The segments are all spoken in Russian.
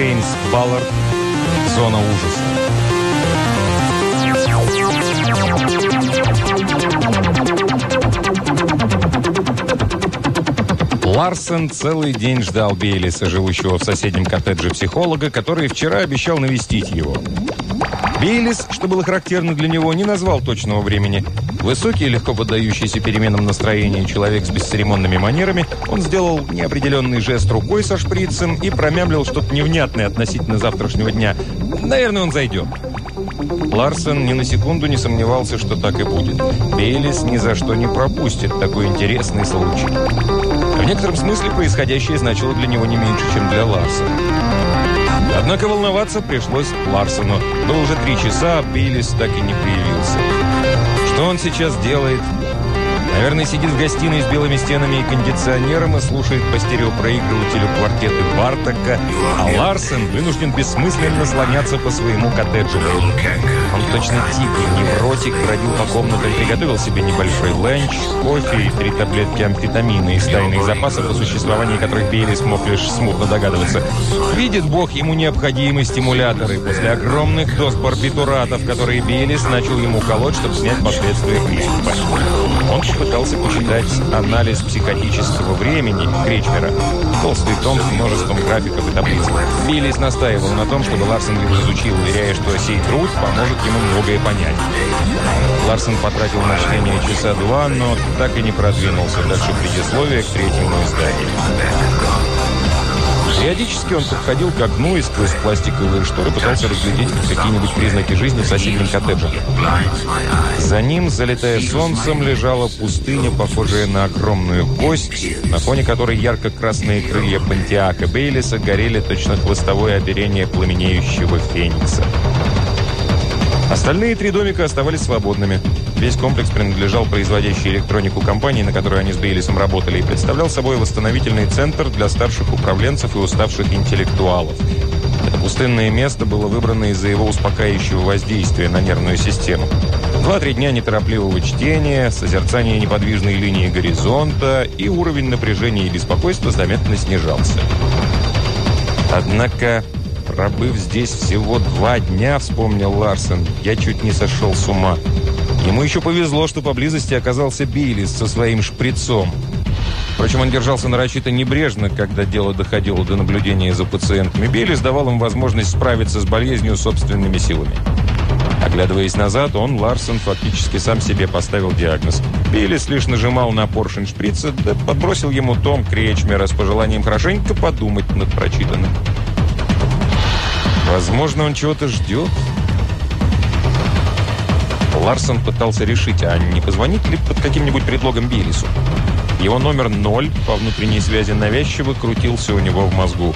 Джеймс Баллард. Зона ужаса. Ларсен целый день ждал Бейлиса, живущего в соседнем коттедже психолога, который вчера обещал навестить его. Бейлис, что было характерно для него, не назвал точного времени. Высокий, легко поддающийся переменам настроения человек с бесцеремонными манерами, он сделал неопределенный жест рукой со шприцем и промямлил что-то невнятное относительно завтрашнего дня. Наверное, он зайдет. Ларсен ни на секунду не сомневался, что так и будет. Бейлис ни за что не пропустит такой интересный случай. В некотором смысле происходящее значило для него не меньше, чем для Ларсена. Однако волноваться пришлось Ларсену. Было уже три часа, а Бейлис так и не появился. Он сейчас делает, Наверное, сидит в гостиной с белыми стенами и кондиционером и слушает по стереопроигрывателю квартеты Бартака, а Ларсен вынужден бессмысленно слоняться по своему коттеджу. Он точно тигр, невротик, бродил по комнатам, приготовил себе небольшой ленч, кофе и три таблетки амфетамина из тайных запасов, о существовании которых Бейли смог лишь смутно догадываться. Видит Бог ему необходимые стимуляторы после огромных доз барбитуратов, которые Бейлис начал ему колоть, чтобы снять последствия приступа. Он пытался почитать анализ психотического времени Кречмера. Толстый том с множеством графиков и таблиц. Биллис настаивал на том, чтобы Ларсен его изучил, уверяя, что сей труд поможет ему многое понять. Ларсен потратил на чтение часа два, но так и не продвинулся дальше предисловия к третьему изданию. Периодически он подходил к окну и сквозь пластиковые шторы пытался разглядеть какие-нибудь признаки жизни в соседнем коттедже. За ним, залетая солнцем, лежала пустыня, похожая на огромную кость, на фоне которой ярко-красные крылья Пантиака Бейлиса горели точно хвостовое оперение пламенеющего феникса. Остальные три домика оставались свободными. Весь комплекс принадлежал производящей электронику компании, на которой они с Бейлисом работали, и представлял собой восстановительный центр для старших управленцев и уставших интеллектуалов. Это пустынное место было выбрано из-за его успокаивающего воздействия на нервную систему. Два-три дня неторопливого чтения, созерцания неподвижной линии горизонта и уровень напряжения и беспокойства заметно снижался. Однако «Пробыв здесь всего два дня», — вспомнил Ларсен, — «я чуть не сошел с ума». Ему еще повезло, что поблизости оказался Бейлис со своим шприцом. Впрочем, он держался нарочито небрежно, когда дело доходило до наблюдения за пациентами. Бейлис давал им возможность справиться с болезнью собственными силами. Оглядываясь назад, он, Ларсен, фактически сам себе поставил диагноз. Бейлис лишь нажимал на поршень шприца, да подбросил ему том Кречмера с пожеланием хорошенько подумать над прочитанным. Возможно, он чего-то ждет. Ларсон пытался решить, а не позвонить ли под каким-нибудь предлогом Биллису. Его номер 0 по внутренней связи навязчиво крутился у него в мозгу.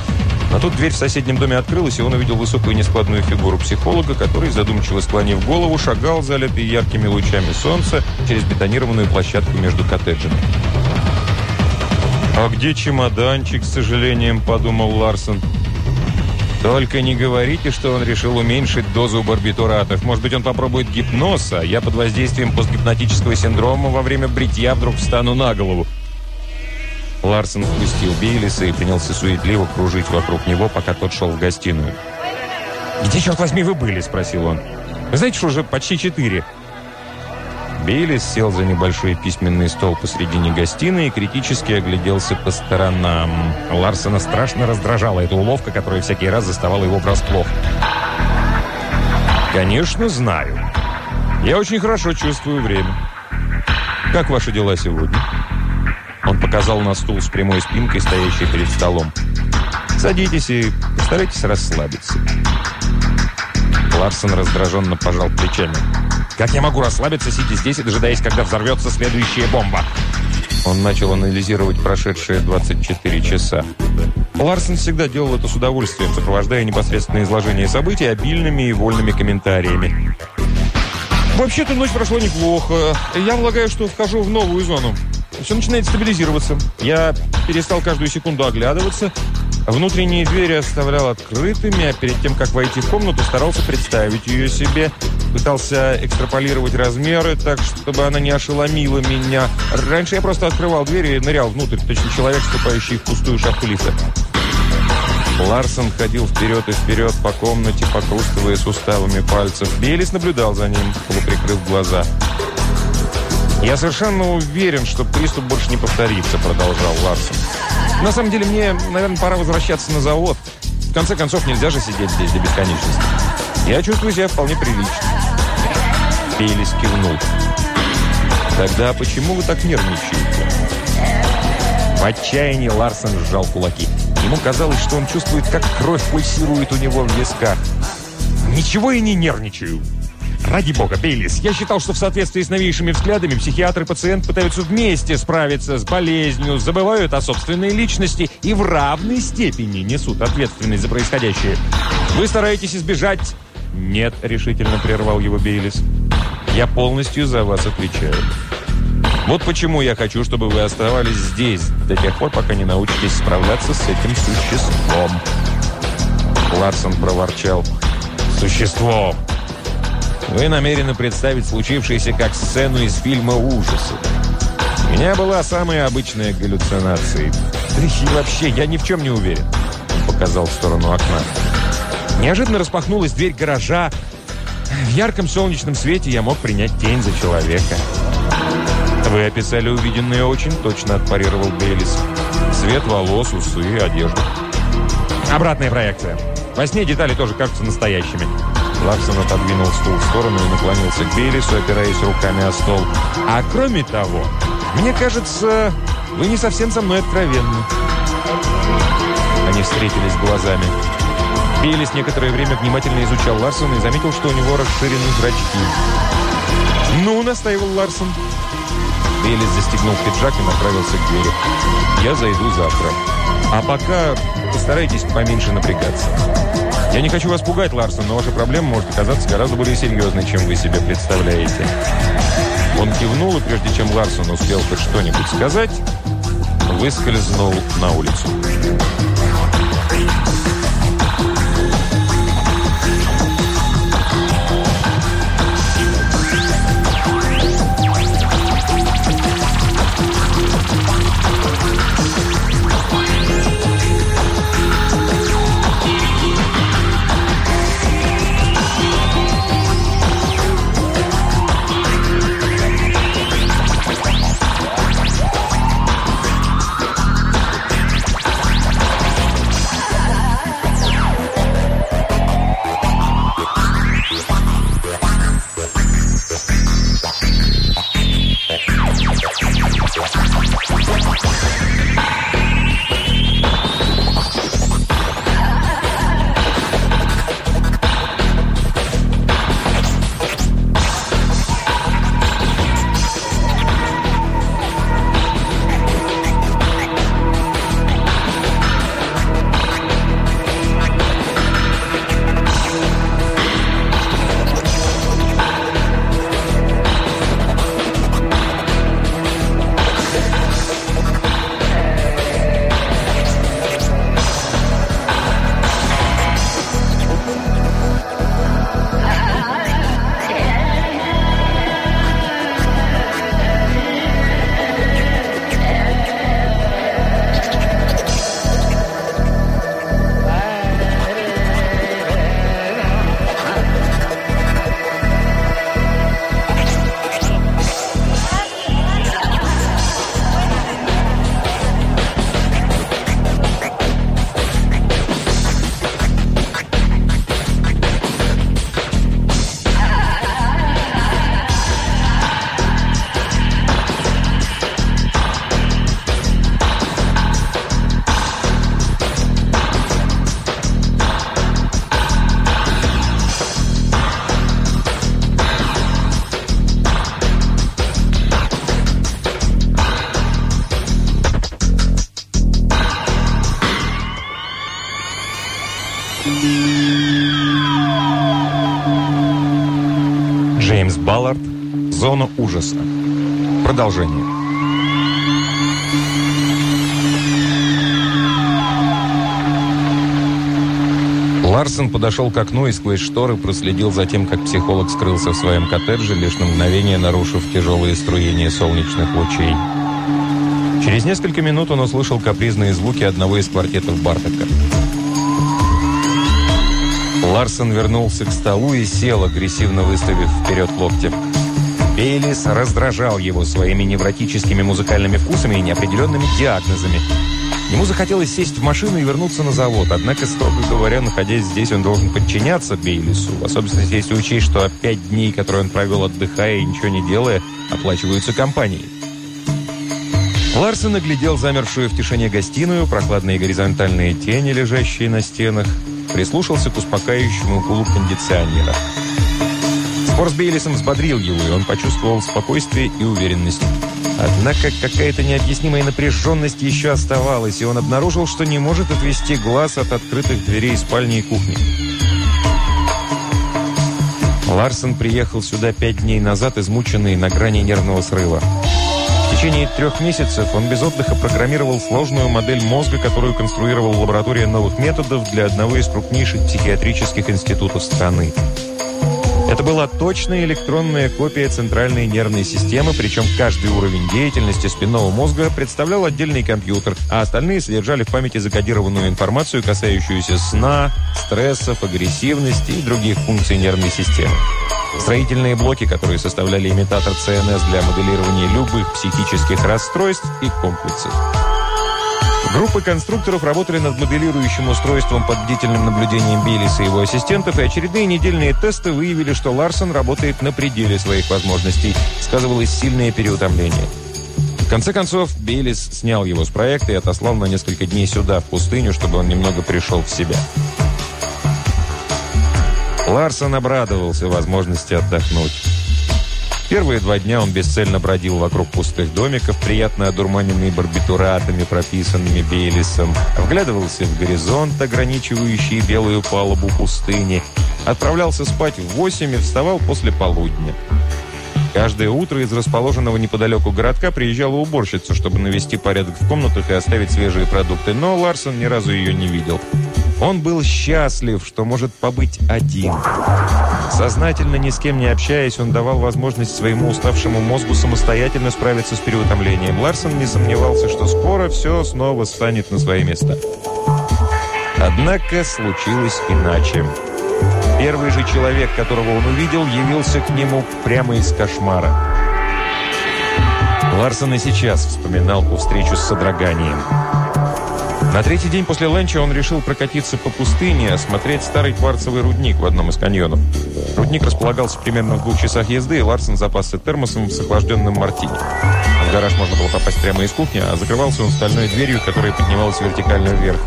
Но тут дверь в соседнем доме открылась, и он увидел высокую нескладную фигуру психолога, который, задумчиво склонив голову, шагал, залитый яркими лучами солнца, через бетонированную площадку между коттеджами. «А где чемоданчик?» – с сожалением подумал Ларсон. Только не говорите, что он решил уменьшить дозу барбитуратов. Может быть, он попробует гипноз, а я под воздействием постгипнотического синдрома во время бритья вдруг встану на голову. Ларсон впустил Бейлиса и принялся суетливо кружить вокруг него, пока тот шел в гостиную. «Где, черт возьми, вы были?» – спросил он. «Вы знаете, что уже почти четыре». Бейлис сел за небольшой письменный стол посредине гостиной и критически огляделся по сторонам. Ларсона страшно раздражала эта уловка, которая всякий раз заставала его врасплох. «Конечно, знаю. Я очень хорошо чувствую время. Как ваши дела сегодня?» Он показал на стул с прямой спинкой, стоящий перед столом. «Садитесь и постарайтесь расслабиться». Ларсон раздраженно пожал плечами. Как я могу расслабиться, сидя здесь и дожидаясь, когда взорвется следующая бомба? Он начал анализировать прошедшие 24 часа. Ларсен всегда делал это с удовольствием, сопровождая непосредственное изложение событий обильными и вольными комментариями. Вообще-то ночь прошла неплохо. Я полагаю, что вхожу в новую зону. Все начинает стабилизироваться. Я перестал каждую секунду оглядываться. Внутренние двери оставлял открытыми, а перед тем, как войти в комнату, старался представить ее себе. Пытался экстраполировать размеры так, чтобы она не ошеломила меня. Раньше я просто открывал двери и нырял внутрь, точно человек, вступающий в пустую шахту лифта. Ларсон ходил вперед и вперед по комнате, покрустывая суставами пальцев. Белис наблюдал за ним, полуприкрыв глаза. «Я совершенно уверен, что приступ больше не повторится», — продолжал Ларсон. «На самом деле, мне, наверное, пора возвращаться на завод. В конце концов, нельзя же сидеть здесь до бесконечности. Я чувствую себя вполне прилично». Белис кивнул. «Тогда почему вы так нервничаете?» В отчаянии Ларсон сжал кулаки. Ему казалось, что он чувствует, как кровь пульсирует у него в висках. «Ничего и не нервничаю!» Ради бога, Бейлис, я считал, что в соответствии с новейшими взглядами психиатр и пациент пытаются вместе справиться с болезнью, забывают о собственной личности и в равной степени несут ответственность за происходящее. Вы стараетесь избежать... Нет, решительно прервал его Бейлис. Я полностью за вас отвечаю. Вот почему я хочу, чтобы вы оставались здесь до тех пор, пока не научитесь справляться с этим существом. Ларсон проворчал. Существом. Вы намерены представить случившееся как сцену из фильма ужасов. У меня была самая обычная галлюцинация. Да и вообще, я ни в чем не уверен. Он показал в сторону окна. Неожиданно распахнулась дверь гаража. В ярком солнечном свете я мог принять тень за человека. «Вы описали увиденное очень точно», – отпарировал Бейлис. «Цвет волос, усы, одежда». «Обратная проекция. Во сне детали тоже кажутся настоящими». Ларсон отодвинул стул в сторону и наклонился к Бейлису, опираясь руками о стол. «А кроме того, мне кажется, вы не совсем со мной откровенны». Они встретились глазами. Бейлис некоторое время внимательно изучал Ларсона и заметил, что у него расширены зрачки. «Ну», — настаивал Ларсон, Белис застегнул пиджак и направился к двери. «Я зайду завтра. А пока постарайтесь поменьше напрягаться. Я не хочу вас пугать, Ларсон, но ваша проблема может оказаться гораздо более серьезной, чем вы себе представляете». Он кивнул, и прежде чем Ларсон успел хоть что-нибудь сказать, выскользнул на улицу. Ужаса. Продолжение. Ларсон подошел к окну и сквозь шторы проследил за тем, как психолог скрылся в своем коттедже, лишь на мгновение нарушив тяжелые струения солнечных лучей. Через несколько минут он услышал капризные звуки одного из квартетов Бартака. Ларсон вернулся к столу и сел, агрессивно выставив вперед локти. Бейлис раздражал его своими невротическими музыкальными вкусами и неопределенными диагнозами. Ему захотелось сесть в машину и вернуться на завод, однако, строго говоря, находясь здесь, он должен подчиняться Бейлису, в особенности если учесть, что пять дней, которые он провел отдыхая и ничего не делая, оплачиваются компанией. Ларсон оглядел замершую в тишине гостиную, прохладные горизонтальные тени, лежащие на стенах, прислушался к успокаивающему гулу кондиционера. Спор с Бейлисом взбодрил его, и он почувствовал спокойствие и уверенность. Однако какая-то необъяснимая напряженность еще оставалась, и он обнаружил, что не может отвести глаз от открытых дверей спальни и кухни. Ларсон приехал сюда пять дней назад, измученный на грани нервного срыва. В течение трех месяцев он без отдыха программировал сложную модель мозга, которую конструировал лаборатория новых методов для одного из крупнейших психиатрических институтов страны. Это была точная электронная копия центральной нервной системы, причем каждый уровень деятельности спинного мозга представлял отдельный компьютер, а остальные содержали в памяти закодированную информацию, касающуюся сна, стрессов, агрессивности и других функций нервной системы. Строительные блоки, которые составляли имитатор ЦНС для моделирования любых психических расстройств и комплексов. Группы конструкторов работали над моделирующим устройством под бдительным наблюдением Биллиса и его ассистентов, и очередные недельные тесты выявили, что Ларсон работает на пределе своих возможностей. Сказывалось сильное переутомление. В конце концов, Биллис снял его с проекта и отослал на несколько дней сюда, в пустыню, чтобы он немного пришел в себя. Ларсон обрадовался возможности отдохнуть. Первые два дня он бесцельно бродил вокруг пустых домиков, приятно одурманенный барбитуратами, прописанными Бейлисом, вглядывался в горизонт, ограничивающий белую палубу пустыни, отправлялся спать в восемь и вставал после полудня. Каждое утро из расположенного неподалеку городка приезжала уборщица, чтобы навести порядок в комнатах и оставить свежие продукты, но Ларсон ни разу ее не видел. Он был счастлив, что может побыть один. Сознательно ни с кем не общаясь, он давал возможность своему уставшему мозгу самостоятельно справиться с переутомлением. Ларсон не сомневался, что скоро все снова станет на свои места. Однако случилось иначе. Первый же человек, которого он увидел, явился к нему прямо из кошмара. Ларсон и сейчас вспоминал встречу с содроганием. На третий день после ланча он решил прокатиться по пустыне, осмотреть старый кварцевый рудник в одном из каньонов. Рудник располагался примерно в двух часах езды, и Ларсон запасся термосом с охлажденным мартини. В гараж можно было попасть прямо из кухни, а закрывался он стальной дверью, которая поднималась вертикально вверх.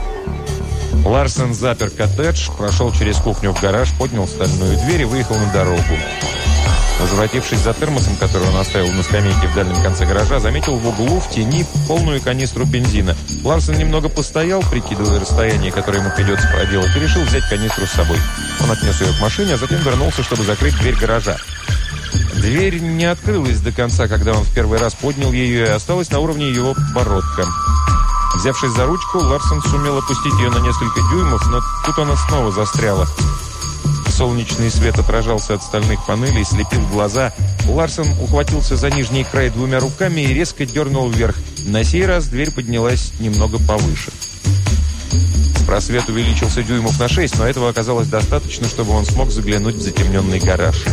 Ларсон запер коттедж, прошел через кухню в гараж, поднял стальную дверь и выехал на дорогу. Возвратившись за термосом, который он оставил на скамейке в дальнем конце гаража, заметил в углу в тени полную канистру бензина. Ларсон немного постоял, прикидывая расстояние, которое ему придется проделать, и решил взять канистру с собой. Он отнес ее к машине, а затем вернулся, чтобы закрыть дверь гаража. Дверь не открылась до конца, когда он в первый раз поднял ее, и осталась на уровне его бородка. Взявшись за ручку, Ларсон сумел опустить ее на несколько дюймов, но тут она снова застряла. Солнечный свет отражался от стальных панелей, слепил глаза. Ларсон ухватился за нижний край двумя руками и резко дернул вверх. На сей раз дверь поднялась немного повыше. Просвет увеличился дюймов на 6, но этого оказалось достаточно, чтобы он смог заглянуть в затемненный гараж.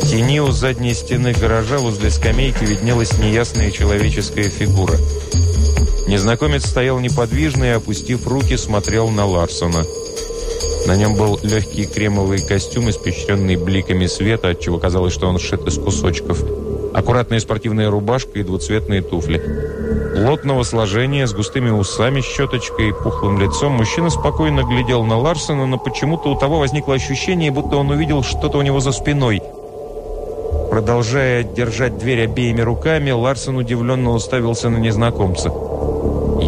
В тени у задней стены гаража возле скамейки виднелась неясная человеческая фигура. Незнакомец стоял неподвижно и, опустив руки, смотрел на Ларсона. На нем был легкий кремовый костюм, испещренный бликами света, отчего казалось, что он сшит из кусочков. Аккуратная спортивная рубашка и двуцветные туфли. Плотного сложения, с густыми усами, щеточкой и пухлым лицом, мужчина спокойно глядел на Ларсона, но почему-то у того возникло ощущение, будто он увидел что-то у него за спиной. Продолжая держать дверь обеими руками, Ларсон удивленно уставился на незнакомца.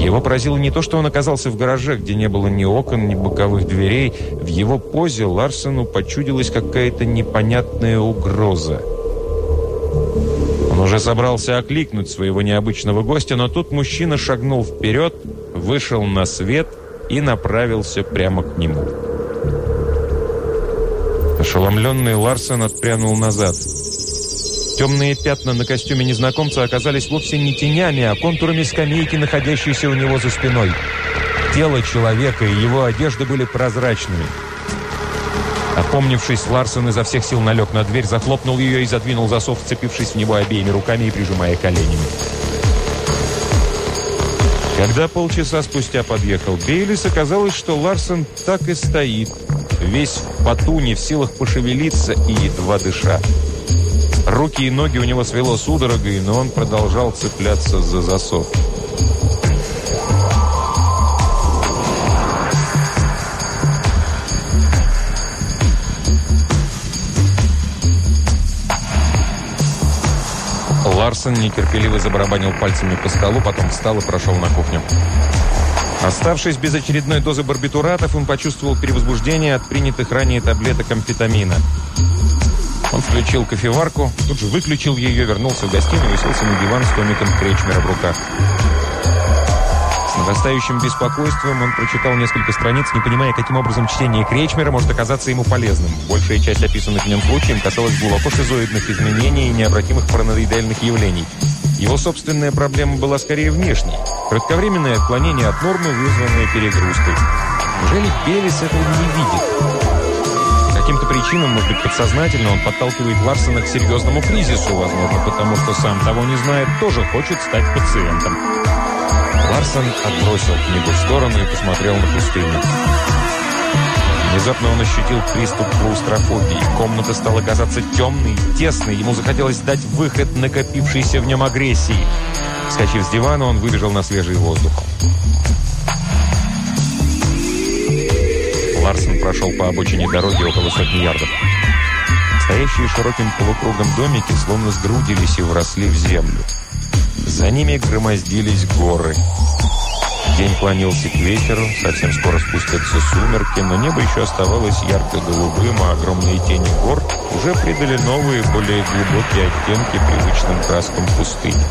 Его поразило не то, что он оказался в гараже, где не было ни окон, ни боковых дверей. В его позе Ларсену почудилась какая-то непонятная угроза. Он уже собрался окликнуть своего необычного гостя, но тут мужчина шагнул вперед, вышел на свет и направился прямо к нему. Ошеломленный Ларсен отпрянул назад – Темные пятна на костюме незнакомца оказались вовсе не тенями, а контурами скамейки, находящейся у него за спиной. Тело человека и его одежда были прозрачными. Опомнившись, Ларсон изо всех сил налег на дверь, захлопнул ее и задвинул засов, вцепившись в него обеими руками и прижимая коленями. Когда полчаса спустя подъехал Бейлис, оказалось, что Ларсон так и стоит, весь в поту, не в силах пошевелиться и едва дыша. Руки и ноги у него свело судорогой, но он продолжал цепляться за засов. Ларсон нетерпеливо забарабанил пальцами по столу, потом встал и прошел на кухню. Оставшись без очередной дозы барбитуратов, он почувствовал перевозбуждение от принятых ранее таблеток амфетамина. Он включил кофеварку, тут же выключил ее, вернулся в гостиную и уселся на диван с томиком Кречмера в руках. С нарастающим беспокойством он прочитал несколько страниц, не понимая, каким образом чтение Кречмера может оказаться ему полезным. Большая часть описанных в нем случаев касалась глубоко шизоидных изменений и необратимых параноидальных явлений. Его собственная проблема была скорее внешней. Кратковременное отклонение от нормы, вызванное перегрузкой. Неужели Белис этого не видит? Каким-то причинам, может быть, подсознательно, он подталкивает Ларсона к серьезному кризису, возможно, потому что сам того не знает, тоже хочет стать пациентом. Ларсон отбросил книгу в сторону и посмотрел на пустыню. Внезапно он ощутил приступ клаустрофобии. Комната стала казаться темной, тесной. Ему захотелось дать выход накопившейся в нем агрессии. Скачив с дивана, он выбежал на свежий воздух. Ларсон прошел по обочине дороги около сотни ярдов. Стоящие широким полукругом домики словно сгрудились и вросли в землю. За ними громоздились горы. День клонился к вечеру, совсем скоро спустятся сумерки, но небо еще оставалось ярко-голубым, а огромные тени гор уже придали новые, более глубокие оттенки привычным краскам пустыни.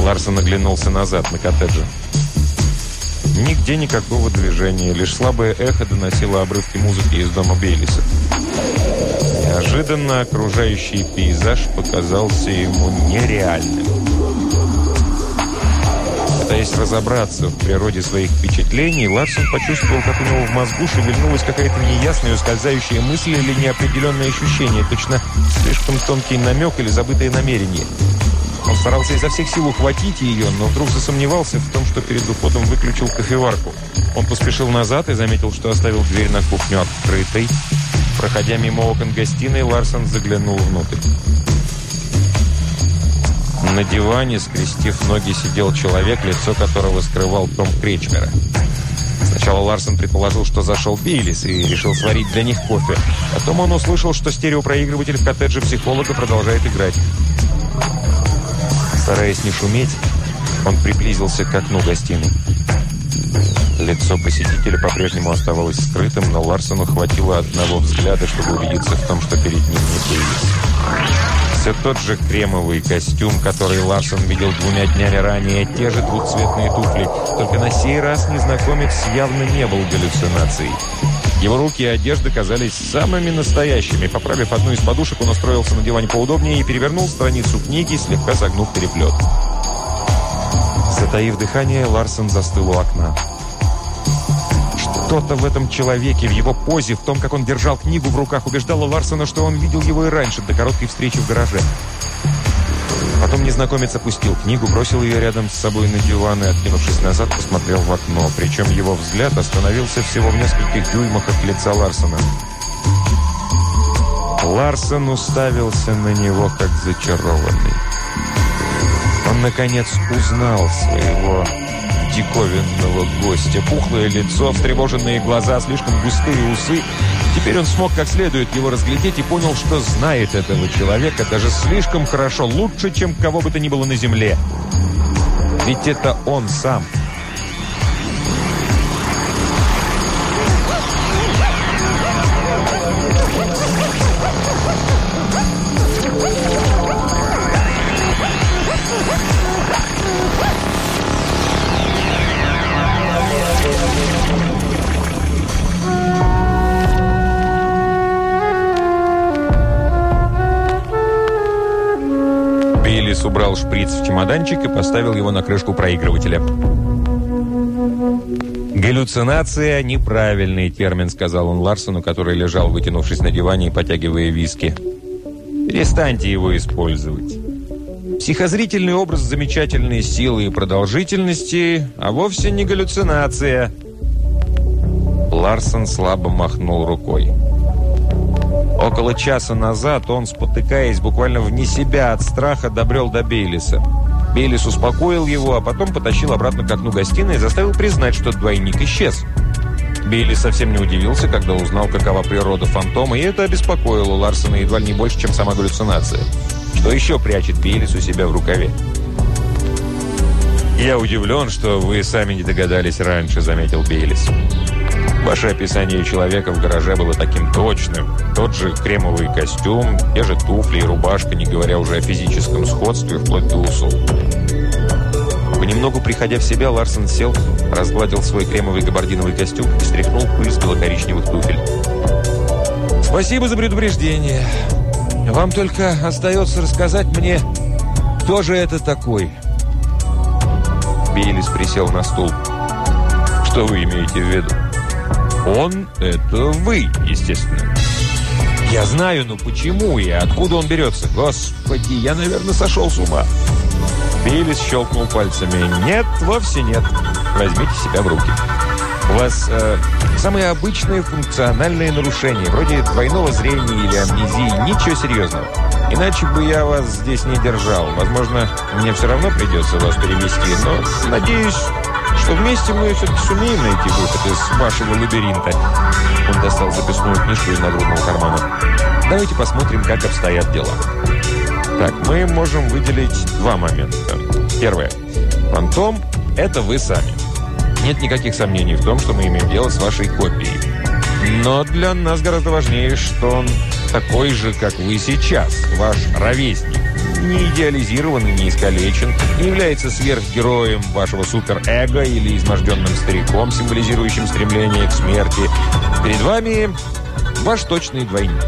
Ларсон оглянулся назад на коттеджи. Нигде никакого движения, лишь слабое эхо доносило обрывки музыки из дома Бейлиса. Неожиданно окружающий пейзаж показался ему нереальным. Пытаясь разобраться в природе своих впечатлений, Ларсон почувствовал, как у него в мозгу шевельнулась какая-то неясная, ускользающая мысль или неопределенное ощущение, точно слишком тонкий намек или забытое намерение – он старался изо всех сил ухватить ее, но вдруг засомневался в том, что перед уходом выключил кофеварку. Он поспешил назад и заметил, что оставил дверь на кухню открытой. Проходя мимо окон гостиной, Ларсон заглянул внутрь. На диване, скрестив ноги, сидел человек, лицо которого скрывал Том Кречмера. Сначала Ларсон предположил, что зашел Бейлис и решил сварить для них кофе. Потом он услышал, что стереопроигрыватель в коттедже психолога продолжает играть. Стараясь не шуметь, он приблизился к окну гостиной. Лицо посетителя по-прежнему оставалось скрытым, но Ларсону хватило одного взгляда, чтобы убедиться в том, что перед ним не Бейлис. Все тот же кремовый костюм, который Ларсон видел двумя днями ранее, те же двухцветные туфли. Только на сей раз незнакомец явно не был галлюцинацией. Его руки и одежда казались самыми настоящими. Поправив одну из подушек, он устроился на диване поудобнее и перевернул страницу книги, слегка загнув переплет. Затаив дыхание, Ларсон застыл у окна. Что-то в этом человеке, в его позе, в том, как он держал книгу в руках, убеждало Ларсона, что он видел его и раньше, до короткой встречи в гараже. Потом незнакомец опустил книгу, бросил ее рядом с собой на диван и, откинувшись назад, посмотрел в окно. Причем его взгляд остановился всего в нескольких дюймах от лица Ларсона. Ларсон уставился на него, как зачарованный. Он, наконец, узнал своего диковинного гостя. Пухлое лицо, встревоженные глаза, слишком густые усы. Теперь он смог как следует его разглядеть и понял, что знает этого человека даже слишком хорошо, лучше, чем кого бы то ни было на земле. Ведь это он сам – убрал шприц в чемоданчик и поставил его на крышку проигрывателя. «Галлюцинация – неправильный термин», – сказал он Ларсону, который лежал, вытянувшись на диване и потягивая виски. «Перестаньте его использовать. Психозрительный образ замечательной силы и продолжительности, а вовсе не галлюцинация». Ларсон слабо махнул рукой. Около часа назад он, спотыкаясь буквально вне себя от страха, добрел до Бейлиса. Бейлис успокоил его, а потом потащил обратно к окну гостиной и заставил признать, что двойник исчез. Бейлис совсем не удивился, когда узнал, какова природа фантома, и это обеспокоило Ларсона едва ли не больше, чем сама галлюцинация. Что еще прячет Бейлис у себя в рукаве? «Я удивлен, что вы сами не догадались раньше», — заметил Бейлис. Ваше описание человека в гараже было таким точным. Тот же кремовый костюм, те же туфли и рубашка, не говоря уже о физическом сходстве, вплоть до усов. Понемногу приходя в себя, Ларсон сел, разгладил свой кремовый габардиновый костюм и стряхнул пыль с белокоричневых туфель. «Спасибо за предупреждение. Вам только остается рассказать мне, кто же это такой?» Бейлис присел на стул. «Что вы имеете в виду?» Он – это вы, естественно. Я знаю, но почему и откуда он берется? Господи, я, наверное, сошел с ума. Биллис щелкнул пальцами. Нет, вовсе нет. Возьмите себя в руки. У вас э, самые обычные функциональные нарушения, вроде двойного зрения или амнезии, ничего серьезного. Иначе бы я вас здесь не держал. Возможно, мне все равно придется вас перевести, но, надеюсь, что вместе мы все-таки сумеем найти выход из вашего лабиринта. Он достал записную книжку из нагрудного кармана. Давайте посмотрим, как обстоят дела. Так, мы можем выделить два момента. Первое. Фантом – это вы сами. Нет никаких сомнений в том, что мы имеем дело с вашей копией. Но для нас гораздо важнее, что он такой же, как вы сейчас, ваш ровесник не идеализирован и не искалечен, не является сверхгероем вашего суперэго или изможденным стариком, символизирующим стремление к смерти. Перед вами ваш точный двойник.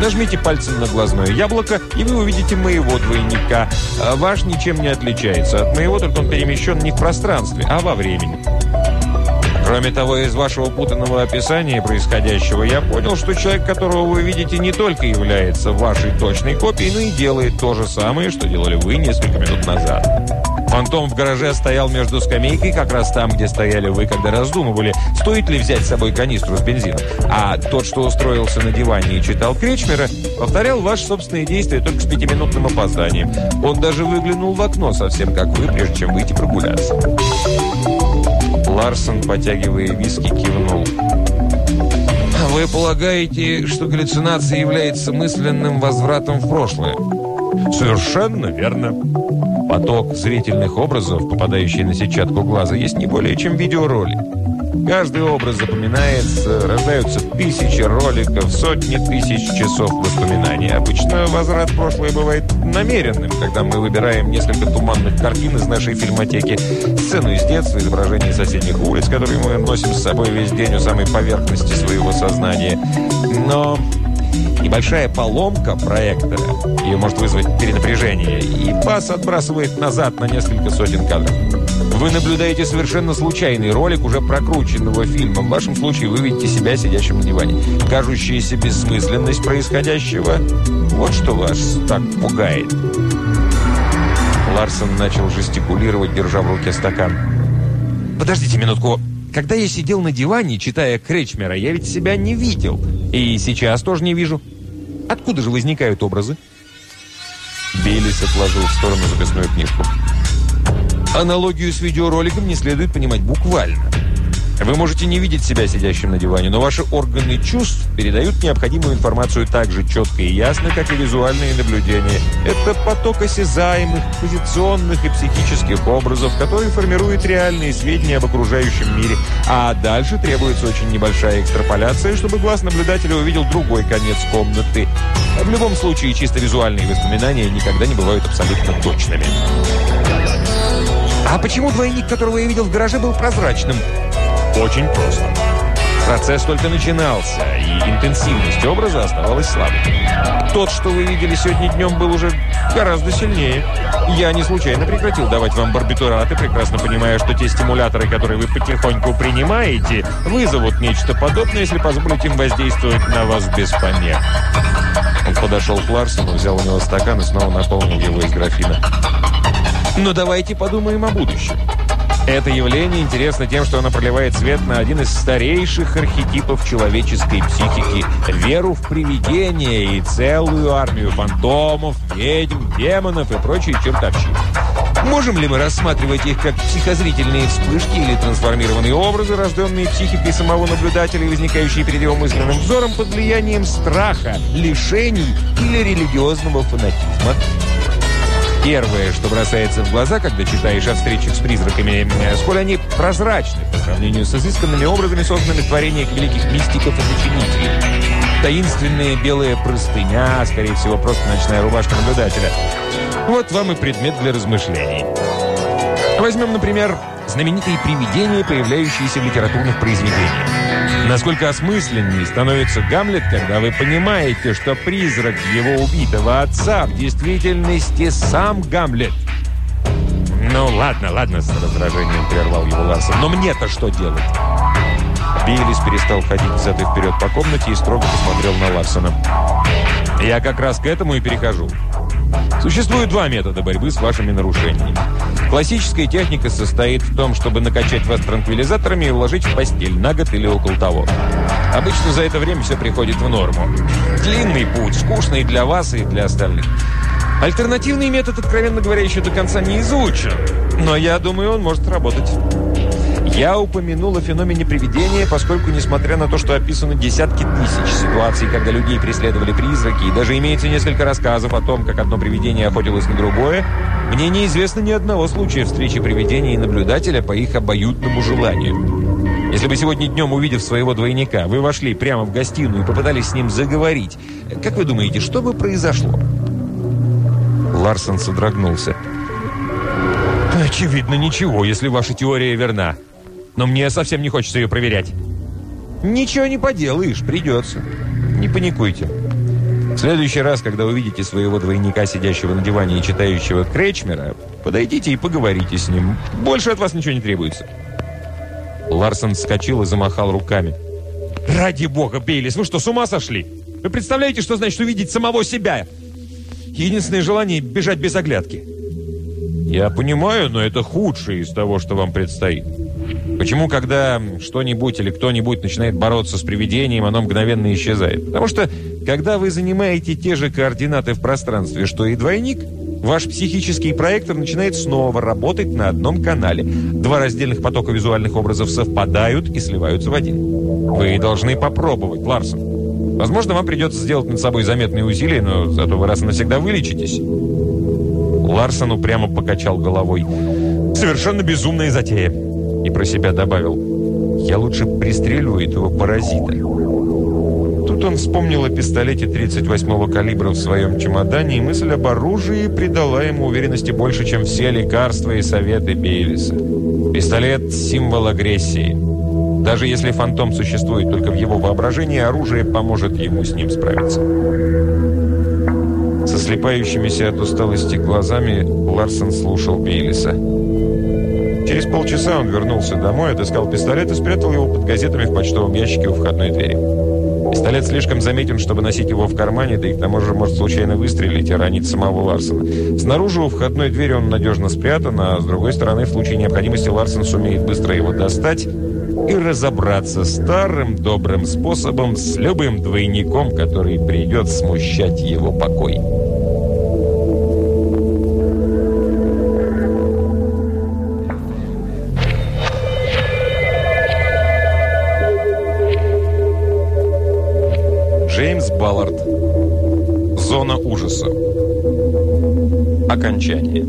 Нажмите пальцем на глазное яблоко, и вы увидите моего двойника. А ваш ничем не отличается от моего, только он перемещен не в пространстве, а во времени. Кроме того, из вашего путанного описания происходящего я понял, что человек, которого вы видите, не только является вашей точной копией, но и делает то же самое, что делали вы несколько минут назад. Фантом в гараже стоял между скамейкой, как раз там, где стояли вы, когда раздумывали, стоит ли взять с собой канистру с бензином. А тот, что устроился на диване и читал Кречмера, повторял ваши собственные действия только с пятиминутным опозданием. Он даже выглянул в окно, совсем как вы, прежде чем выйти прогуляться. Ларсон, потягивая виски, кивнул. «Вы полагаете, что галлюцинация является мысленным возвратом в прошлое?» «Совершенно верно. Поток зрительных образов, попадающий на сетчатку глаза, есть не более чем видеоролик. Каждый образ запоминается, рождаются тысячи роликов, сотни тысяч часов воспоминаний. Обычно возврат в прошлое бывает намеренным, когда мы выбираем несколько туманных картин из нашей фильмотеки, сцену из детства, изображение соседних улиц, которые мы носим с собой весь день у самой поверхности своего сознания. Но небольшая поломка проектора, ее может вызвать перенапряжение, и бас отбрасывает назад на несколько сотен кадров. Вы наблюдаете совершенно случайный ролик уже прокрученного фильма. В вашем случае вы видите себя сидящим на диване. Кажущаяся бессмысленность происходящего – вот что вас так пугает. Ларсон начал жестикулировать, держа в руке стакан. «Подождите минутку. Когда я сидел на диване, читая Кречмера, я ведь себя не видел. И сейчас тоже не вижу. Откуда же возникают образы?» Бейлис отложил в сторону записную книжку. Аналогию с видеороликом не следует понимать буквально. Вы можете не видеть себя сидящим на диване, но ваши органы чувств передают необходимую информацию так же четко и ясно, как и визуальные наблюдения. Это поток осязаемых, позиционных и психических образов, который формирует реальные сведения об окружающем мире. А дальше требуется очень небольшая экстраполяция, чтобы глаз наблюдателя увидел другой конец комнаты. В любом случае, чисто визуальные воспоминания никогда не бывают абсолютно точными. А почему двойник, которого я видел в гараже, был прозрачным? Очень просто. Процесс только начинался, и интенсивность образа оставалась слабой. Тот, что вы видели сегодня днем, был уже гораздо сильнее. Я не случайно прекратил давать вам барбитураты, прекрасно понимая, что те стимуляторы, которые вы потихоньку принимаете, вызовут нечто подобное, если позволить им воздействовать на вас без помех. Он подошел к Ларсону, взял у него стакан и снова наполнил его из графина. Но давайте подумаем о будущем. Это явление интересно тем, что оно проливает свет на один из старейших архетипов человеческой психики – веру в привидения и целую армию фантомов, ведьм, демонов и прочие чертовщины. Можем ли мы рассматривать их как психозрительные вспышки или трансформированные образы, рожденные психикой самого наблюдателя и возникающие перед его мысленным взором под влиянием страха, лишений или религиозного фанатизма? Первое, что бросается в глаза, когда читаешь о встречах с призраками, э, сколь они прозрачны по сравнению с изысканными образами, созданными в творениях великих мистиков и сочинителей. Таинственная белая простыня, скорее всего, просто ночная рубашка наблюдателя. Вот вам и предмет для размышлений. Возьмем, например, знаменитые привидения, появляющиеся в литературных произведениях. Насколько осмысленнее становится Гамлет, когда вы понимаете, что призрак его убитого отца в действительности сам Гамлет. «Ну, ладно, ладно», — с раздражением прервал его Ларсон. «Но мне-то что делать?» Бейлис перестал ходить взад и вперед по комнате и строго посмотрел на Ларсона. «Я как раз к этому и перехожу. Существует два метода борьбы с вашими нарушениями. Классическая техника состоит в том, чтобы накачать вас транквилизаторами и уложить в постель на год или около того. Обычно за это время все приходит в норму. Длинный путь, скучный для вас и для остальных. Альтернативный метод, откровенно говоря, еще до конца не изучен. Но я думаю, он может работать. Я упомянул о феномене привидения, поскольку, несмотря на то, что описаны десятки тысяч ситуаций, когда людей преследовали призраки, и даже имеется несколько рассказов о том, как одно привидение охотилось на другое, мне неизвестно ни одного случая встречи привидения и наблюдателя по их обоюдному желанию. Если бы сегодня днем, увидев своего двойника, вы вошли прямо в гостиную и попытались с ним заговорить, как вы думаете, что бы произошло? Ларсон содрогнулся. Очевидно, ничего, если ваша теория верна но мне совсем не хочется ее проверять. Ничего не поделаешь, придется. Не паникуйте. В следующий раз, когда увидите своего двойника, сидящего на диване и читающего Кречмера, подойдите и поговорите с ним. Больше от вас ничего не требуется. Ларсон вскочил и замахал руками. «Ради бога, Бейлис, вы что, с ума сошли? Вы представляете, что значит увидеть самого себя? Единственное желание – бежать без оглядки». «Я понимаю, но это худшее из того, что вам предстоит». Почему, когда что-нибудь или кто-нибудь начинает бороться с привидением, оно мгновенно исчезает? Потому что, когда вы занимаете те же координаты в пространстве, что и двойник, ваш психический проектор начинает снова работать на одном канале. Два раздельных потока визуальных образов совпадают и сливаются в один. Вы должны попробовать, Ларсон. Возможно, вам придется сделать над собой заметные усилия, но зато вы раз и навсегда вылечитесь. Ларсон упрямо покачал головой. Совершенно безумная затея и про себя добавил, «Я лучше пристрелю этого паразита». Тут он вспомнил о пистолете 38-го калибра в своем чемодане, и мысль об оружии придала ему уверенности больше, чем все лекарства и советы Бейлиса. Пистолет – символ агрессии. Даже если фантом существует только в его воображении, оружие поможет ему с ним справиться. Со слепающимися от усталости глазами Ларсон слушал Бейлиса. Через полчаса он вернулся домой, отыскал пистолет и спрятал его под газетами в почтовом ящике у входной двери. Пистолет слишком заметен, чтобы носить его в кармане, да и к тому же может случайно выстрелить и ранить самого Ларсона. Снаружи у входной двери он надежно спрятан, а с другой стороны, в случае необходимости Ларсон сумеет быстро его достать и разобраться старым добрым способом с любым двойником, который придет смущать его покой. Баллард. Зона ужаса. Окончание.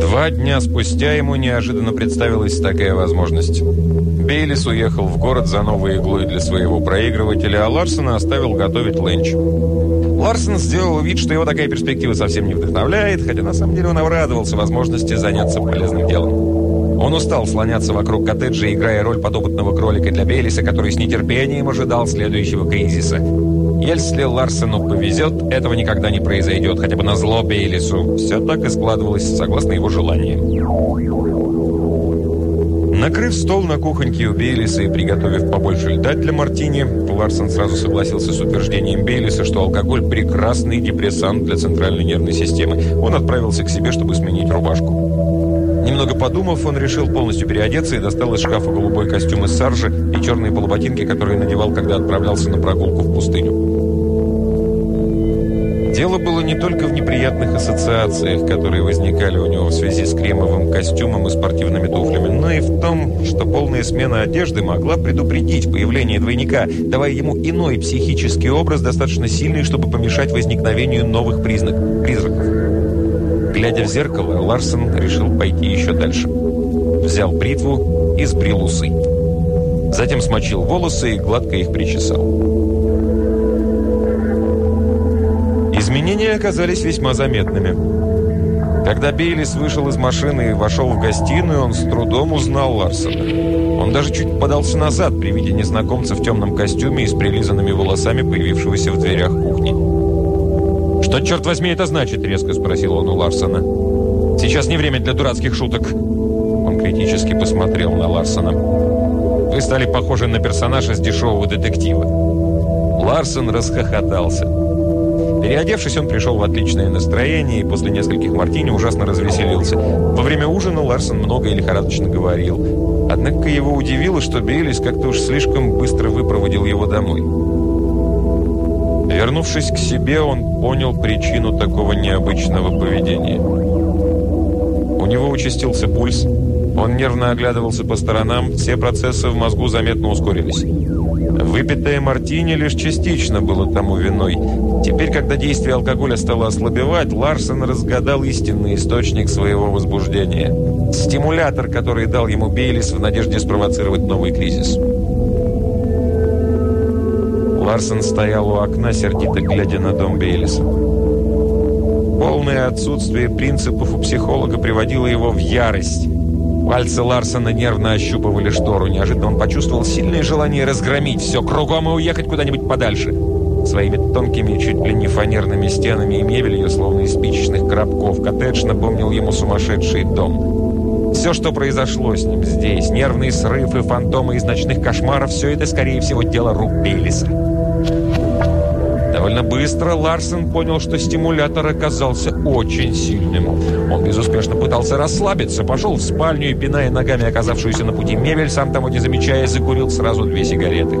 Два дня спустя ему неожиданно представилась такая возможность. Бейлис уехал в город за новой иглой для своего проигрывателя, а Ларсона оставил готовить ленч. Ларсон сделал вид, что его такая перспектива совсем не вдохновляет, хотя на самом деле он обрадовался возможности заняться полезным делом. Он устал слоняться вокруг коттеджа, играя роль подопытного кролика для Бейлиса, который с нетерпением ожидал следующего кризиса. Если Ларсену повезет, этого никогда не произойдет, хотя бы на зло Бейлису. Все так и складывалось согласно его желаниям. Накрыв стол на кухоньке у Бейлиса и приготовив побольше льда для мартини, Ларсон сразу согласился с утверждением Бейлиса, что алкоголь – прекрасный депрессант для центральной нервной системы. Он отправился к себе, чтобы сменить рубашку. Немного подумав, он решил полностью переодеться и достал из шкафа голубой костюм из саржи и черные полуботинки, которые надевал, когда отправлялся на прогулку в пустыню. Дело было не только в неприятных ассоциациях, которые возникали у него в связи с кремовым костюмом и спортивными туфлями, но и в том, что полная смена одежды могла предупредить появление двойника, давая ему иной психический образ, достаточно сильный, чтобы помешать возникновению новых признак, призраков. Глядя в зеркало, Ларсон решил пойти еще дальше. Взял бритву и сбрил усы. Затем смочил волосы и гладко их причесал. Изменения оказались весьма заметными. Когда Бейлис вышел из машины и вошел в гостиную, он с трудом узнал Ларсона. Он даже чуть подался назад при виде незнакомца в темном костюме и с прилизанными волосами, появившегося в дверях. «Что, черт возьми, это значит?» – резко спросил он у Ларсона. «Сейчас не время для дурацких шуток». Он критически посмотрел на Ларсона. «Вы стали похожи на персонажа из дешевого детектива». Ларсон расхохотался. Переодевшись, он пришел в отличное настроение и после нескольких мартини ужасно развеселился. Во время ужина Ларсон много и лихорадочно говорил. Однако его удивило, что Бейлис как-то уж слишком быстро выпроводил его домой. Вернувшись к себе, он понял причину такого необычного поведения. У него участился пульс, он нервно оглядывался по сторонам, все процессы в мозгу заметно ускорились. Выпитое мартини лишь частично было тому виной. Теперь, когда действие алкоголя стало ослабевать, Ларсен разгадал истинный источник своего возбуждения. Стимулятор, который дал ему Бейлис в надежде спровоцировать новый кризис. Ларсен стоял у окна, сердито глядя на дом Бейлиса. Полное отсутствие принципов у психолога приводило его в ярость. Пальцы Ларсона нервно ощупывали штору. Неожиданно он почувствовал сильное желание разгромить все кругом и уехать куда-нибудь подальше. Своими тонкими, чуть ли не фанерными стенами и мебелью, словно из спичечных коробков, коттедж напомнил ему сумасшедший дом. Все, что произошло с ним здесь, нервные срывы, фантомы из ночных кошмаров, все это, скорее всего, дело рук Бейлиса. Довольно быстро Ларсен понял, что стимулятор оказался очень сильным. Он безуспешно пытался расслабиться, пошел в спальню и, пиная ногами оказавшуюся на пути мебель, сам того не замечая, закурил сразу две сигареты.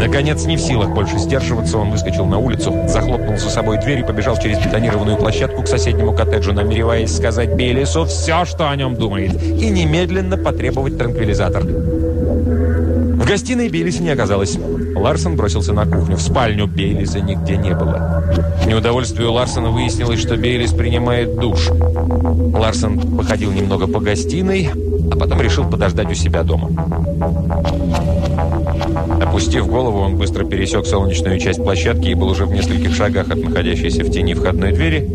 Наконец, не в силах больше сдерживаться, он выскочил на улицу, захлопнул за собой дверь и побежал через бетонированную площадку к соседнему коттеджу, намереваясь сказать Бейлису все, что о нем думает, и немедленно потребовать транквилизатор. Гостиной Бейлиса не оказалось. Ларсон бросился на кухню. В спальню Бейлиса нигде не было. К неудовольствию Ларсона выяснилось, что Бейлис принимает душ. Ларсон походил немного по гостиной, а потом решил подождать у себя дома. Опустив голову, он быстро пересек солнечную часть площадки и был уже в нескольких шагах от находящейся в тени входной двери,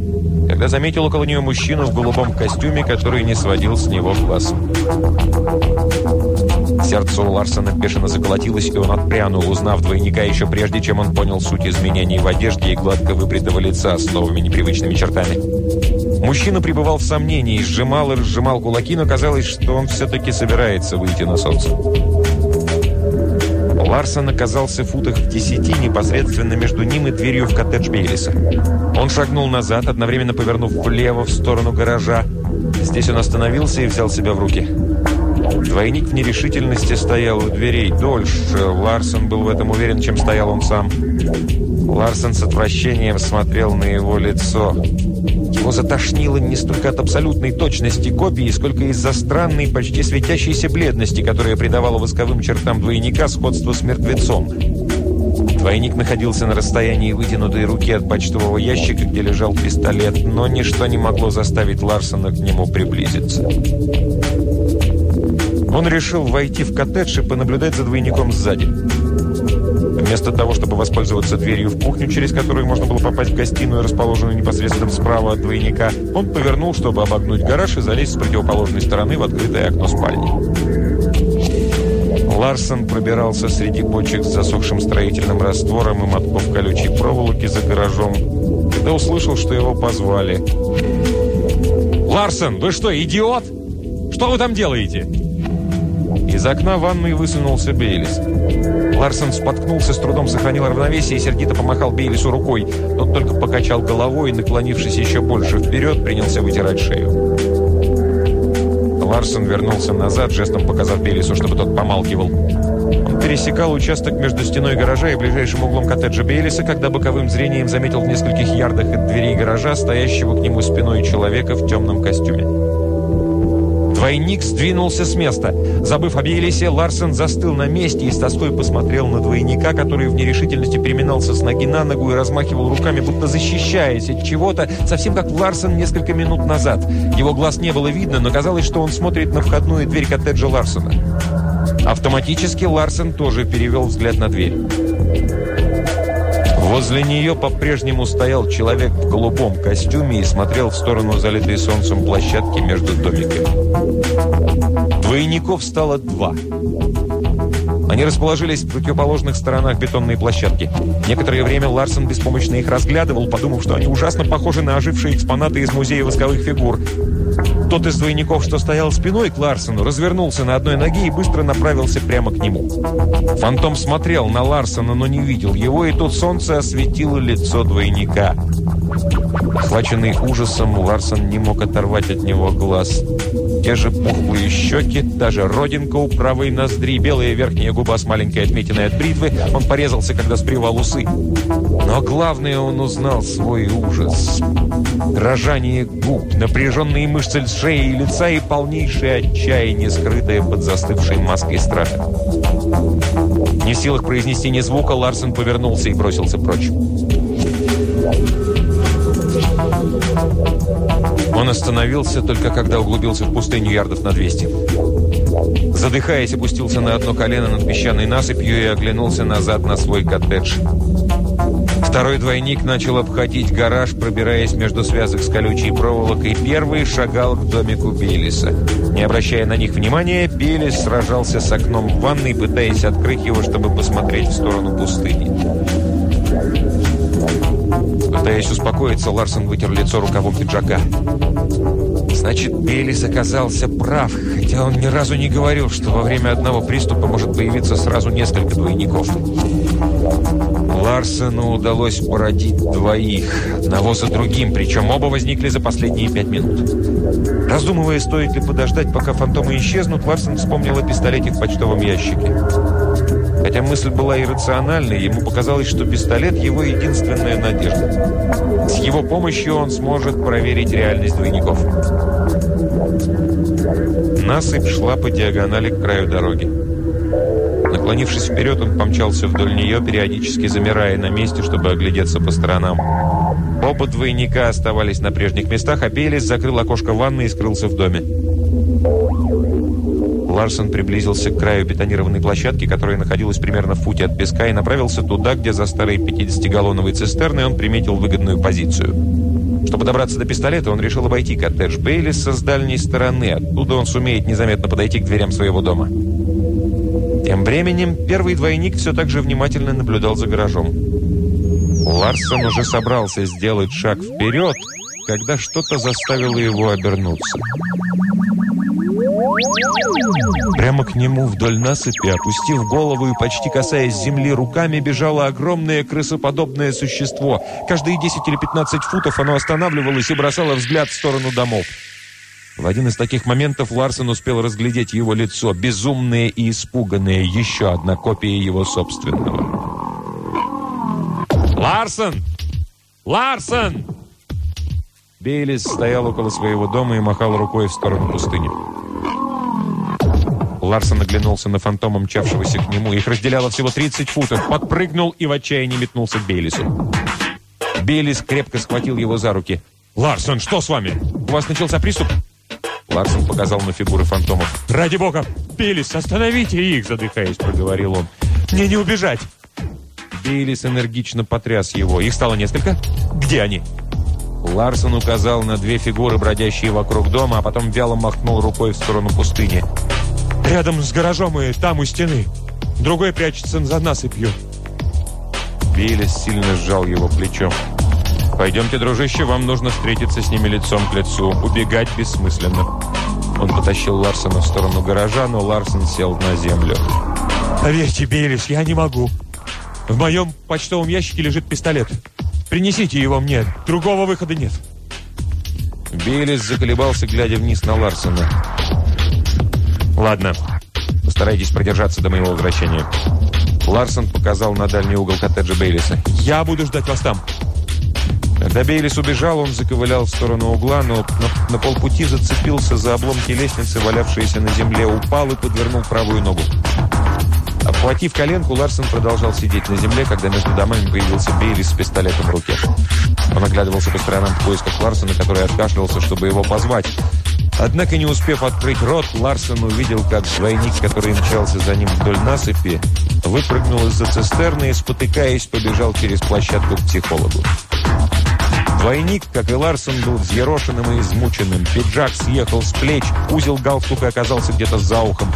когда заметил около нее мужчину в голубом костюме, который не сводил с него глаз. Сердце у Ларсона бешено заколотилось, и он отпрянул, узнав двойника еще прежде, чем он понял суть изменений в одежде и гладко выбритого лица с новыми непривычными чертами. Мужчина пребывал в сомнении, сжимал и разжимал кулаки, но казалось, что он все-таки собирается выйти на солнце. Ларсон оказался в футах в десяти непосредственно между ним и дверью в коттедж Бейлиса. Он шагнул назад, одновременно повернув влево в сторону гаража. Здесь он остановился и взял себя в руки. Двойник в нерешительности стоял у дверей дольше. Ларсон был в этом уверен, чем стоял он сам. Ларсон с отвращением смотрел на его лицо. Его затошнило не столько от абсолютной точности копии, сколько из-за странной, почти светящейся бледности, которая придавала восковым чертам двойника сходство с мертвецом. Двойник находился на расстоянии вытянутой руки от почтового ящика, где лежал пистолет, но ничто не могло заставить Ларсона к нему приблизиться. Он решил войти в коттедж и понаблюдать за двойником сзади. Вместо того, чтобы воспользоваться дверью в кухню, через которую можно было попасть в гостиную, расположенную непосредственно справа от двойника, он повернул, чтобы обогнуть гараж и залезть с противоположной стороны в открытое окно спальни. Ларсон пробирался среди бочек с засохшим строительным раствором и мотков колючей проволоки за гаражом, когда услышал, что его позвали. «Ларсон, вы что, идиот? Что вы там делаете?» Из окна ванной высунулся Бейлис. Ларсон споткнулся, с трудом сохранил равновесие и сердито помахал Бейлису рукой. Тот только покачал головой и, наклонившись еще больше вперед, принялся вытирать шею. Ларсон вернулся назад, жестом показав Бейлису, чтобы тот помалкивал. Он пересекал участок между стеной гаража и ближайшим углом коттеджа Бейлиса, когда боковым зрением заметил в нескольких ярдах от дверей гаража стоящего к нему спиной человека в темном костюме. Двойник сдвинулся с места. Забыв о Бейлисе, Ларсен застыл на месте и с тоской посмотрел на двойника, который в нерешительности переминался с ноги на ногу и размахивал руками, будто защищаясь от чего-то, совсем как Ларсен несколько минут назад. Его глаз не было видно, но казалось, что он смотрит на входную дверь коттеджа Ларсена. Автоматически Ларсен тоже перевел взгляд на дверь. Возле нее по-прежнему стоял человек в голубом костюме и смотрел в сторону залитой солнцем площадки между домиками. Двойников стало два. Они расположились в противоположных сторонах бетонной площадки. Некоторое время Ларсон беспомощно их разглядывал, подумав, что они ужасно похожи на ожившие экспонаты из музея восковых фигур. Тот из двойников, что стоял спиной к Ларсону, развернулся на одной ноге и быстро направился прямо к нему. Фантом смотрел на Ларсона, но не видел его, и тут солнце осветило лицо двойника. Охваченный ужасом, Ларсон не мог оторвать от него глаз. Те же пухлые щеки, даже родинка у правой ноздри, белая верхняя губа с маленькой отметиной от бритвы. Он порезался, когда сбривал усы. Но главное, он узнал свой ужас. Дрожание губ, напряженные мышцы шеи и лица и полнейшее отчаяние, скрытое под застывшей маской страха. Не в силах произнести ни звука, Ларсен повернулся и бросился прочь. Он остановился только когда углубился в пустыню ярдов на 200. Задыхаясь, опустился на одно колено над песчаной насыпью и оглянулся назад на свой коттедж. Второй двойник начал обходить гараж, пробираясь между связок с колючей проволокой. Первый шагал к домику Биллиса. Не обращая на них внимания, Биллис сражался с окном в ванной, пытаясь открыть его, чтобы посмотреть в сторону пустыни. Пытаясь успокоиться, Ларсон вытер лицо рукавом пиджака. Значит, Бейлис оказался прав, хотя он ни разу не говорил, что во время одного приступа может появиться сразу несколько двойников. Ларсену удалось породить двоих, одного за другим, причем оба возникли за последние пять минут. Раздумывая, стоит ли подождать, пока фантомы исчезнут, Ларсен вспомнил о пистолете в почтовом ящике. Хотя мысль была иррациональной, ему показалось, что пистолет – его единственная надежда. С его помощью он сможет проверить реальность двойников. Насыпь шла по диагонали к краю дороги. Наклонившись вперед, он помчался вдоль нее, периодически замирая на месте, чтобы оглядеться по сторонам. Оба двойника оставались на прежних местах, а Белис закрыл окошко ванны и скрылся в доме. Ларсон приблизился к краю бетонированной площадки, которая находилась примерно в футе от песка, и направился туда, где за старой 50-галлоновой цистерной он приметил выгодную позицию. Чтобы добраться до пистолета, он решил обойти коттедж Бейлиса с дальней стороны. Оттуда он сумеет незаметно подойти к дверям своего дома. Тем временем первый двойник все так же внимательно наблюдал за гаражом. Ларсон уже собрался сделать шаг вперед, когда что-то заставило его обернуться. Прямо к нему вдоль насыпи, опустив голову и почти касаясь земли руками, бежало огромное крысоподобное существо. Каждые 10 или 15 футов оно останавливалось и бросало взгляд в сторону домов. В один из таких моментов Ларсен успел разглядеть его лицо, безумное и испуганное, еще одна копия его собственного. «Ларсен! Ларсен!» Бейлис стоял около своего дома и махал рукой в сторону пустыни. Ларсон оглянулся на фантома, мчавшегося к нему. Их разделяло всего 30 футов. Подпрыгнул и в отчаянии метнулся к Бейлису. Бейлис крепко схватил его за руки. «Ларсон, что с вами? У вас начался приступ?» Ларсон показал на фигуры фантомов. «Ради бога! Бейлис, остановите их!» Задыхаясь, проговорил он. «Мне не убежать! Бейлис энергично потряс его. Их стало несколько. Где они? Ларсон указал на две фигуры, бродящие вокруг дома, а потом вяло махнул рукой в сторону пустыни. «Рядом с гаражом и там у стены. Другой прячется за насыпью». Бейлис сильно сжал его плечом. «Пойдемте, дружище, вам нужно встретиться с ними лицом к лицу. Убегать бессмысленно». Он потащил Ларсона в сторону гаража, но Ларсон сел на землю. «Поверьте, Бейлис, я не могу. В моем почтовом ящике лежит пистолет. Принесите его мне. Другого выхода нет». Бейлис заколебался, глядя вниз на Ларсона. «Ладно, постарайтесь продержаться до моего возвращения». Ларсон показал на дальний угол коттеджа Бейлиса. «Я буду ждать вас там». Когда Бейлис убежал, он заковылял в сторону угла, но на, на полпути зацепился за обломки лестницы, валявшиеся на земле, упал и подвернул правую ногу. Обхватив коленку, Ларсен продолжал сидеть на земле, когда между домами появился Бейлис с пистолетом в руке. Он оглядывался по сторонам в поисках Ларсена, который откашлялся, чтобы его позвать. Однако, не успев открыть рот, Ларсен увидел, как двойник, который мчался за ним вдоль насыпи, выпрыгнул из-за цистерны и, спотыкаясь, побежал через площадку к психологу. Двойник, как и Ларсон, был взъерошенным и измученным. Пиджак съехал с плеч, узел галстука оказался где-то за ухом.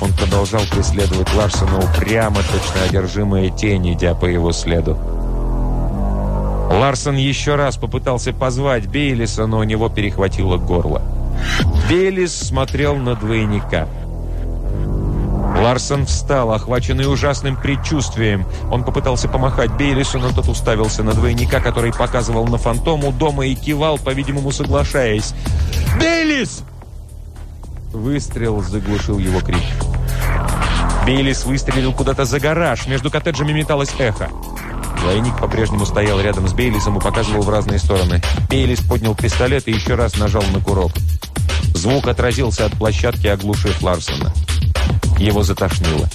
Он продолжал преследовать Ларсона упрямо, точно одержимая тень, идя по его следу. Ларсон еще раз попытался позвать Бейлиса, но у него перехватило горло. Бейлис смотрел на двойника. Ларсон встал, охваченный ужасным предчувствием. Он попытался помахать Бейлису, но тот уставился на двойника, который показывал на фантому дома и кивал, по-видимому, соглашаясь. «Бейлис!» Выстрел заглушил его крик. Бейлис выстрелил куда-то за гараж. Между коттеджами металось эхо. Двойник по-прежнему стоял рядом с Бейлисом и показывал в разные стороны. Бейлис поднял пистолет и еще раз нажал на курок. Звук отразился от площадки, оглушив Ларсона. Его затошнило.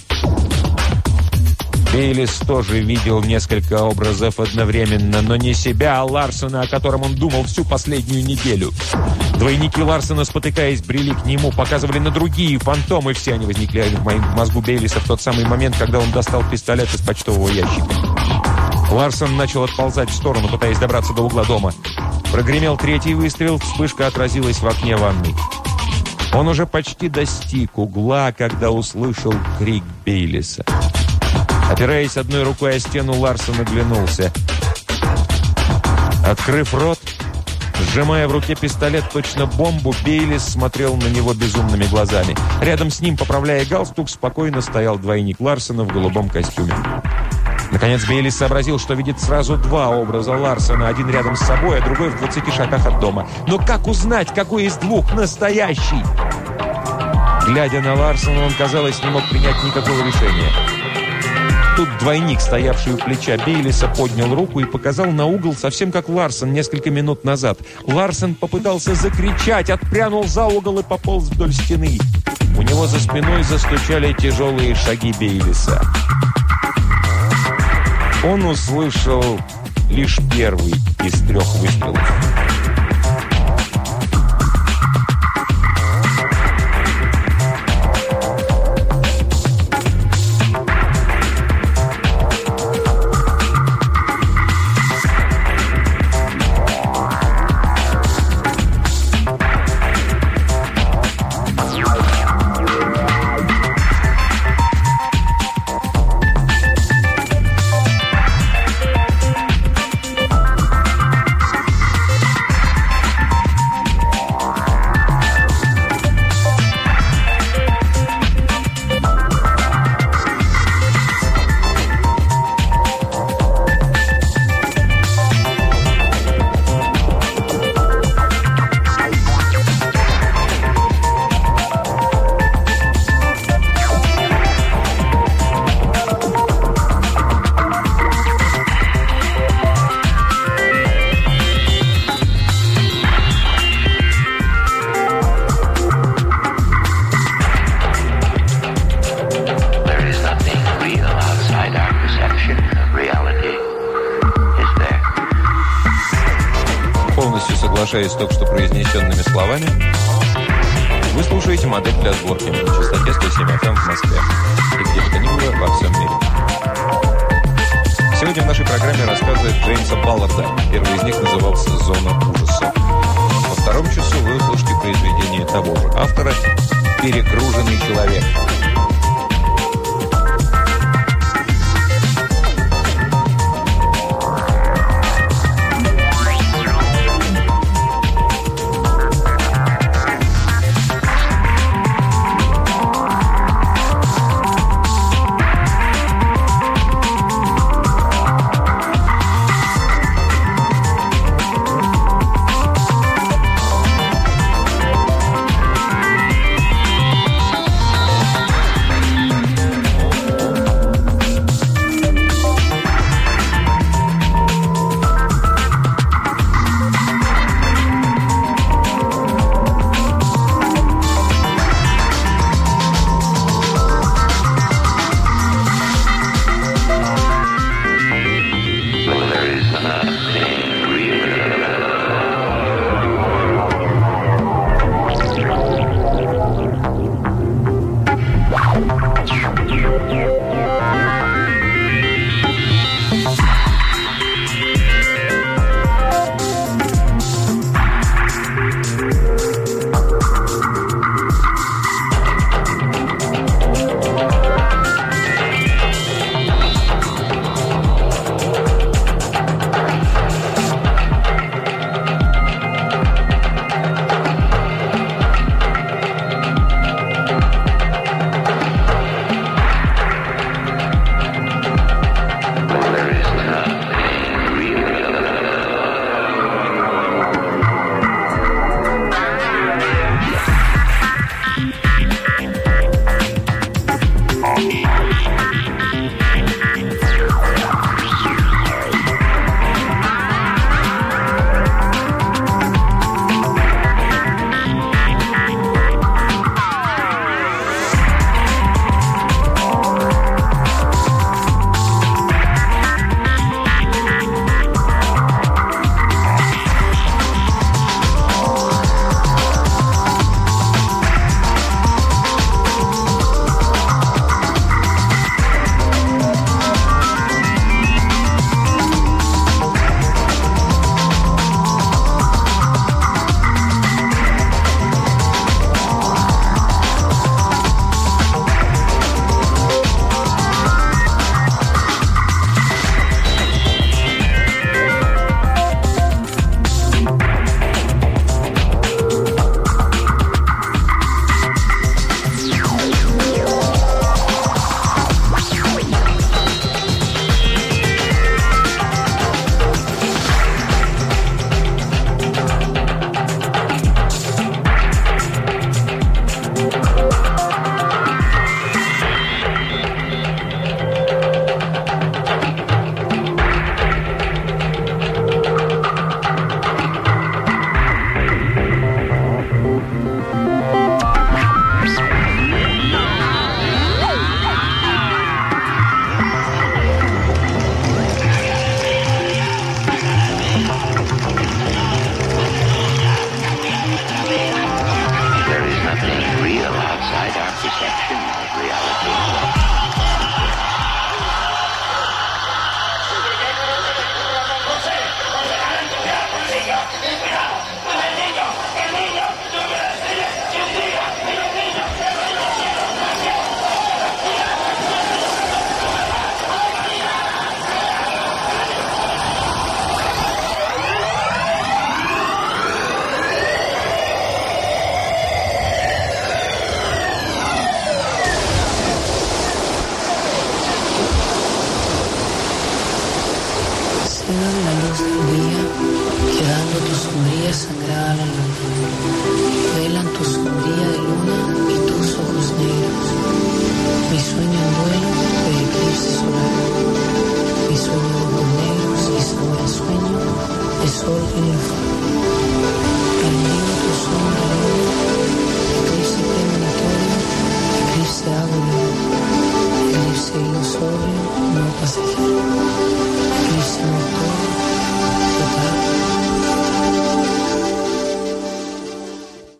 Бейлис тоже видел несколько образов одновременно, но не себя, а Ларсона, о котором он думал всю последнюю неделю. Двойники Ларсона, спотыкаясь, брели к нему, показывали на другие фантомы. Все они возникли в моем мозгу Бейлиса в тот самый момент, когда он достал пистолет из почтового ящика. Ларсон начал отползать в сторону, пытаясь добраться до угла дома. Прогремел третий выстрел, вспышка отразилась в окне ванной. Он уже почти достиг угла, когда услышал крик Бейлиса. Опираясь одной рукой о стену, Ларсон оглянулся. Открыв рот, сжимая в руке пистолет точно бомбу, Бейлис смотрел на него безумными глазами. Рядом с ним, поправляя галстук, спокойно стоял двойник Ларсона в голубом костюме. Наконец Бейлис сообразил, что видит сразу два образа Ларсона, один рядом с собой, а другой в 20 шагах от дома. Но как узнать, какой из двух настоящий? Глядя на Ларсона, он, казалось, не мог принять никакого решения. Тут двойник, стоявший у плеча Бейлиса, поднял руку и показал на угол, совсем как Ларсон несколько минут назад. Ларсон попытался закричать, отпрянул за угол и пополз вдоль стены. У него за спиной застучали тяжелые шаги Бейлиса. Он услышал лишь первый из трех выстрелов. Соглашаясь с